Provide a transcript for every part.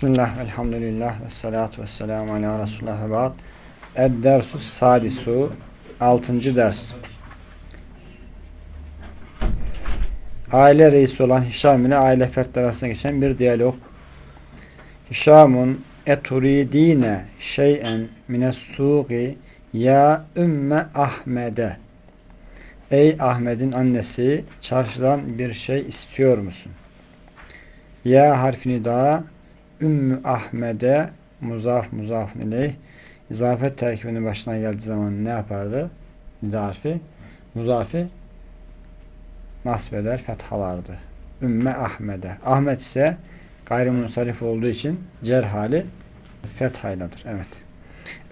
Bismillah, elhamdülillah, ve salatu ve selamu ala Resulullah ve ba'd. Ed-dersus sadisu, 6. ders. Aile reisi olan Hişam ile aile fertleri arasında geçen bir diyalog. Hişamun eturidine şey'en mines suği ya ümme Ahmede. Ey Ahmet'in annesi çarşıdan bir şey istiyor musun? Ya harfini daha Ümmü Ahmed'e muzaf muzaf ileyh izafet terkibinin başına geldiği zaman ne yapardı? Nida muzafi nasbeder, fethalardı. Ümme Ahmed'e. Ahmet ise gayrimunsarif olduğu için cer hali fethayladır. Evet.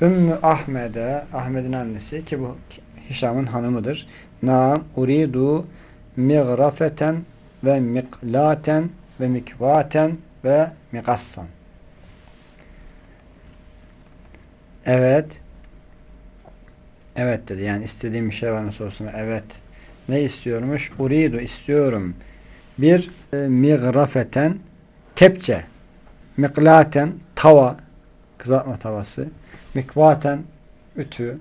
Ümmü Ahmed'e Ahmet'in annesi ki bu Hişam'ın hanımıdır. Naam uridu migrafeten ve miklaten ve mikvaten ve mikassan. Evet. Evet dedi. Yani istediğim bir şey var mı sorusuna. Evet. Ne istiyormuş? Uridu istiyorum. Bir e, migrafeten kepçe. Miklaten tava. Kızartma tavası. Mikvaten ütü.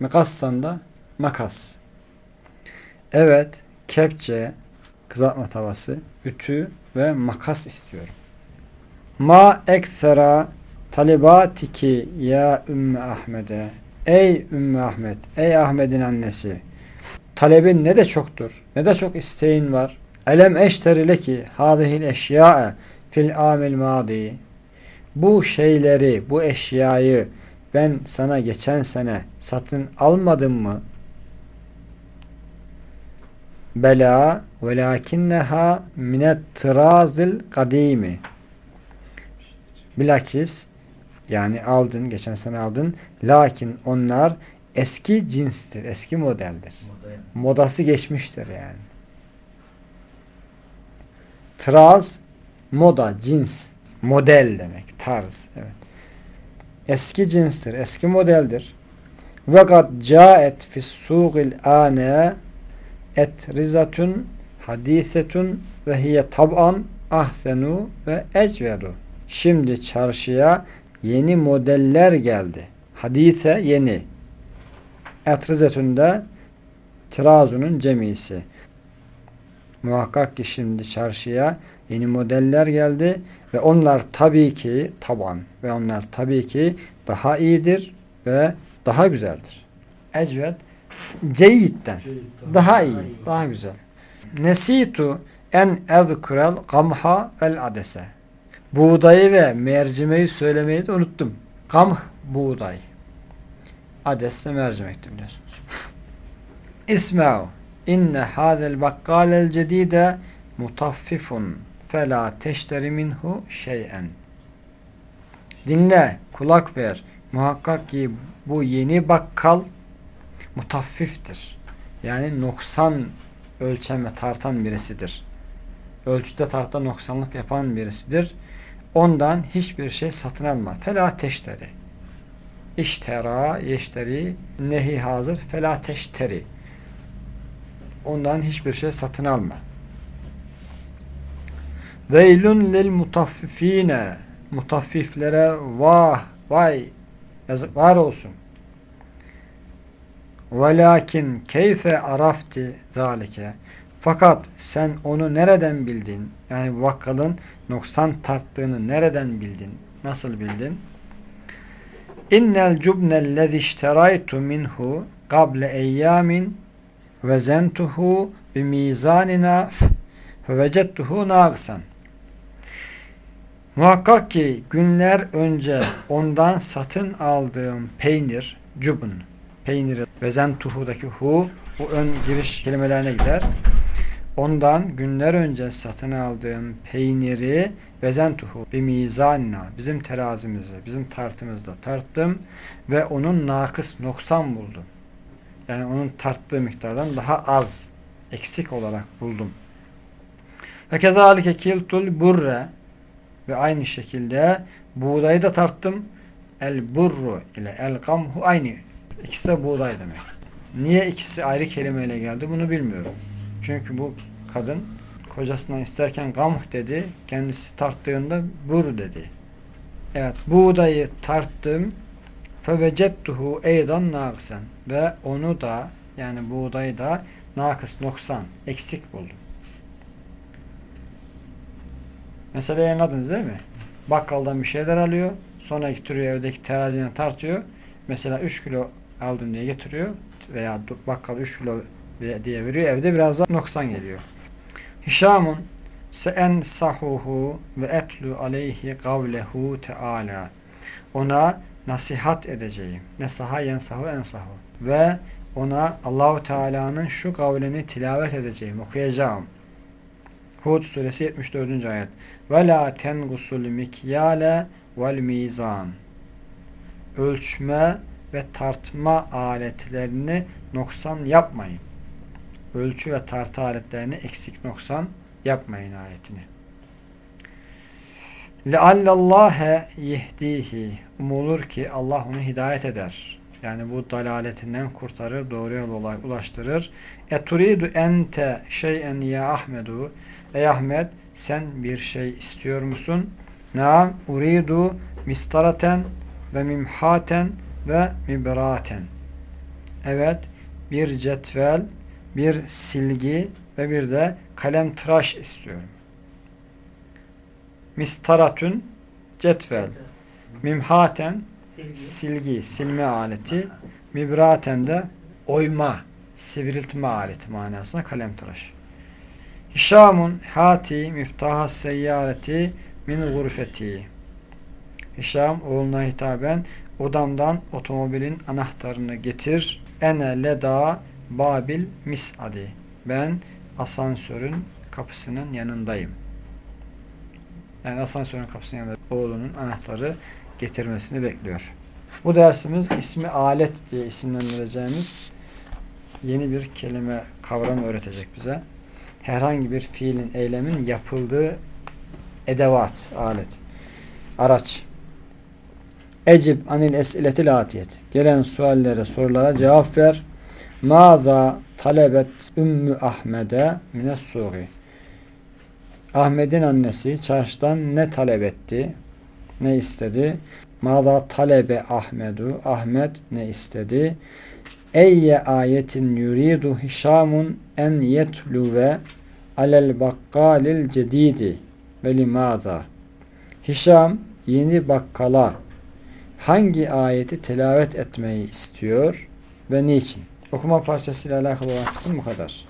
Mikassan da makas. Evet. Kepçe. Kızartma tavası. Ütü ve makas istiyorum. Ma eksera talibatiki ya Ümmü Ahmet'e Ey Ümmü Ahmet, ey Ahmet'in annesi talebin ne de çoktur, ne de çok isteğin var. Elem eşteri ki hadihil eşya'e fil amil madi bu şeyleri, bu eşyayı ben sana geçen sene satın almadım mı? Bela velakinneha minet tırazil kadimi. Bilakis yani aldın, geçen sene aldın. Lakin onlar eski cinstir, eski modeldir. Modası geçmiştir yani. Traz, moda, cins, model demek, tarz. Evet. Eski cinstir, eski modeldir. Ve kad caet fis suğil ane etrizatun hadisetun ve hiye tab'an ahsenu ve ecvedu. Şimdi çarşıya yeni modeller geldi. Hadise yeni. Etrizetun da tirazunun cemisi. Muhakkak ki şimdi çarşıya yeni modeller geldi ve onlar tabii ki taban ve onlar tabii ki daha iyidir ve daha güzeldir. Ecved ceyyitten. Daha iyi, daha güzel. Nesitu en ezkurel gamha vel adese. Buğdayı ve mercimeği söylemeyi de unuttum. Gamh buğday. Ades de mercimekti biliyorsunuz. İsma'u inne hazel bakkalel cedide mutaffifun fela teşteri minhu şeyen. Dinle, kulak ver. Muhakkak ki bu yeni bakkal mutaffiftir. Yani noksan ölçen ve tartan birisidir. Ölçüde tartta noksanlık yapan birisidir. Ondan hiçbir şey satın alma. Fela teşteri. İştera, yeşteri, nehi hazır. Fela teşteri. Ondan hiçbir şey satın alma. Veylun lil mutaffifine. Mutaffiflere vah, vay, yazıklar olsun. Velakin keyfe arafti zalike. Fakat sen onu nereden bildin? Yani vakkalın noksan tarttığını nereden bildin? Nasıl bildin? İnnel cubnellezî işteraytu minhu qable eyyamin vezentuhu bimizanina fevecettuhu nâgısan. Muhakkak ki günler önce ondan satın aldığım peynir, cubun, peyniri, vezentuhu'daki hu, bu ön giriş kelimelerine gider. Ondan günler önce satın aldığım peyniri vezentuhu bir mizanna bizim terazimizde, bizim tartımızda tarttım ve onun nakıs noksan buldum. Yani onun tarttığı miktardan daha az eksik olarak buldum. Ve kezalike kiltul burre ve aynı şekilde buğdayı da tarttım. El burru ile el gamhu aynı. İkisi de buğday demek. Niye ikisi ayrı kelimeyle geldi bunu bilmiyorum. Çünkü bu kadın kocasından isterken gamuh dedi. Kendisi tarttığında bur dedi. Evet buğdayı tarttım fevecettuhu eydan nâksen ve onu da yani buğdayı da nakıs, noksan, eksik buldum. Mesela anladınız değil mi? Bakkaldan bir şeyler alıyor. Sonra getiriyor evdeki teraziden tartıyor. Mesela 3 kilo aldım diye getiriyor. Veya bakkal 3 kilo diye veriyor. Evde biraz daha noksan geliyor. Hişamun seensahuhu ve etlu aleyhi kavlehu teala. Ona nasihat edeceğim. Nesaha yensahu ensahu. Ve ona Allahu Teala'nın şu kavlini tilavet edeceğim, okuyacağım. Hud suresi 74. ayet. Ve la tengusul mikyale vel mizan. Ölçme ve tartma aletlerini noksan yapmayın. Ölçü ve tartı aletlerini eksik noksan yapmayın ayetini. لَعَلَّ yehdihi Umulur ki Allah onu hidayet eder. Yani bu dalaletinden kurtarır, doğru yola ulaştırır. Eturidu ente şeyen ya Ahmedu Ey Ahmet sen bir şey istiyor musun? Naam uridu mistaraten ve mimhaten ve mibraten. Evet bir cetvel, bir silgi ve bir de kalem tıraş istiyorum. Mistaratun cetvel, mimhaten silgi, silme aleti, mibraten de oyma, sivriltme aleti manasına kalem tıraş. Hişamun hati miftaha seyyareti min gurfeti. Hişam oğluna hitaben odamdan otomobilin anahtarını getir. Ene leda babil misadi. Ben asansörün kapısının yanındayım. Yani asansörün kapısının yanında oğlunun anahtarı getirmesini bekliyor. Bu dersimiz ismi alet diye isimlendireceğimiz yeni bir kelime kavram öğretecek bize. Herhangi bir fiilin, eylemin yapıldığı edevat, alet, araç. Ecib anil esiletil atiyet. Gelen suallere, sorulara cevap ver. Maza talebet Ümmü Ahmed'e mines suği. Ahmet'in annesi çarşıdan ne talep etti? Ne istedi? Maza talebe Ahmedu. Ahmet ne istedi? Eyye ayetin yuridu hişamun en yetluve alel bakkalil cedidi ve limaza. Hişam yeni bakkala hangi ayeti telavet etmeyi istiyor ve niçin? Okuma parçasıyla alakalı olan kısım bu kadar.